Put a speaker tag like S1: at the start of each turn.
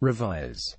S1: Revise